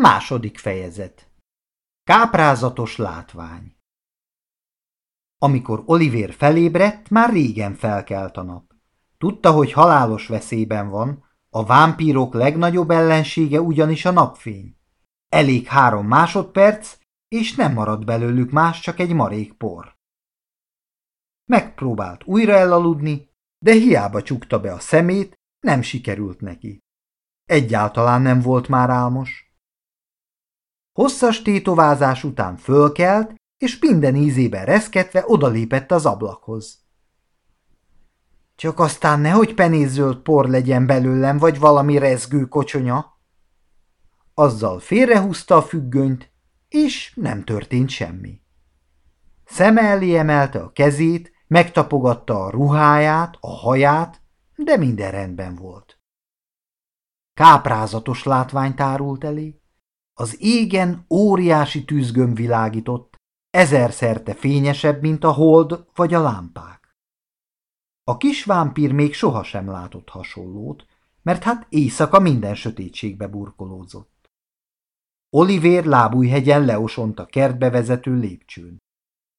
Második fejezet Káprázatos látvány Amikor Olivér felébredt, már régen felkelt a nap. Tudta, hogy halálos veszélyben van, a vámpírok legnagyobb ellensége ugyanis a napfény. Elég három másodperc, és nem marad belőlük más, csak egy marék por. Megpróbált újra elaludni, de hiába csukta be a szemét, nem sikerült neki. Egyáltalán nem volt már álmos. Hosszas tétovázás után fölkelt, és minden ízében reszketve odalépett az ablakhoz. Csak aztán nehogy penészöld por legyen belőlem, vagy valami rezgő kocsonya. Azzal félrehúzta a függönyt, és nem történt semmi. Szeme elé emelte a kezét, megtapogatta a ruháját, a haját, de minden rendben volt. Káprázatos látvány tárult elé. Az égen óriási tűzgömb világított, ezerszerte fényesebb, mint a hold vagy a lámpák. A kis vámpír még sohasem látott hasonlót, mert hát éjszaka minden sötétségbe burkolódzott. Olivér lábújhegyen leosont a kertbe vezető lépcsőn.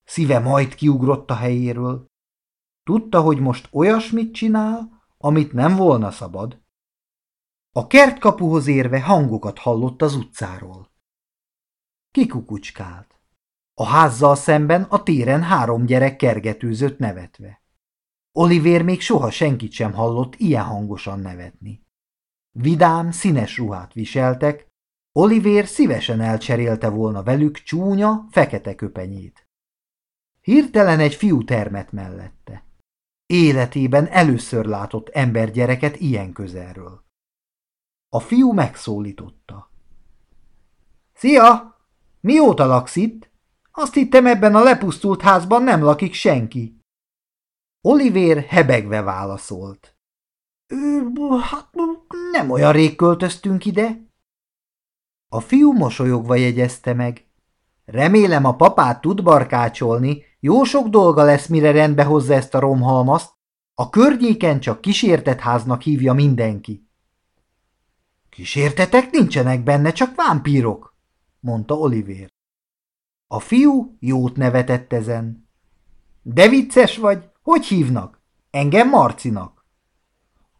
Szíve majd kiugrott a helyéről. Tudta, hogy most olyasmit csinál, amit nem volna szabad. A kertkapuhoz érve hangokat hallott az utcáról. Kikukucskált. A házzal szemben a téren három gyerek kergetőzött nevetve. Olivér még soha senkit sem hallott ilyen hangosan nevetni. Vidám, színes ruhát viseltek, Olivér szívesen elcserélte volna velük csúnya, fekete köpenyét. Hirtelen egy fiú termet mellette. Életében először látott embergyereket ilyen közelről. A fiú megszólította. Szia! Mióta laksz itt? Azt hittem ebben a lepusztult házban nem lakik senki. Olivér hebegve válaszolt. Hát nem olyan rég költöztünk ide. A fiú mosolyogva jegyezte meg. Remélem a papát tud barkácsolni, jó sok dolga lesz, mire rendbe hozza ezt a romhalmazt. A környéken csak kísértett háznak hívja mindenki. Kísértetek nincsenek benne, csak vámpírok, mondta Olivér. A fiú jót nevetett ezen. De vicces vagy, hogy hívnak? Engem Marcinak.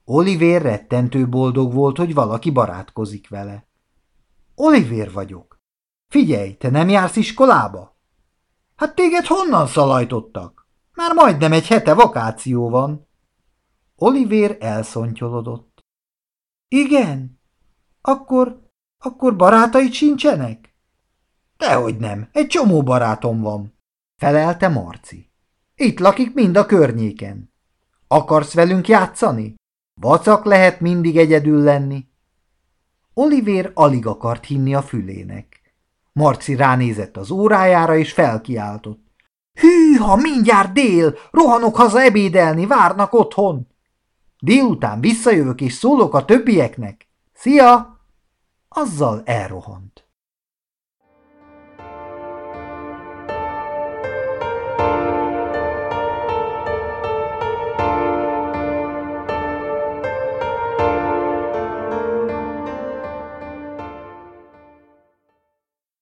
Olivér rettentő boldog volt, hogy valaki barátkozik vele. Olivér vagyok. Figyelj, te nem jársz iskolába? Hát téged honnan szalajtottak? Már majdnem egy hete vakáció van. Olivér elszontyolodott. Igen? Akkor, akkor barátaid sincsenek? Dehogy nem, egy csomó barátom van, felelte Marci. Itt lakik mind a környéken. Akarsz velünk játszani? Vacak lehet mindig egyedül lenni. Olivér alig akart hinni a fülének. Marci ránézett az órájára, és felkiáltott. Hűha, mindjárt dél! Rohanok haza ebédelni, várnak otthon! Délután visszajövök, és szólok a többieknek. Szia! Azzal elrohant.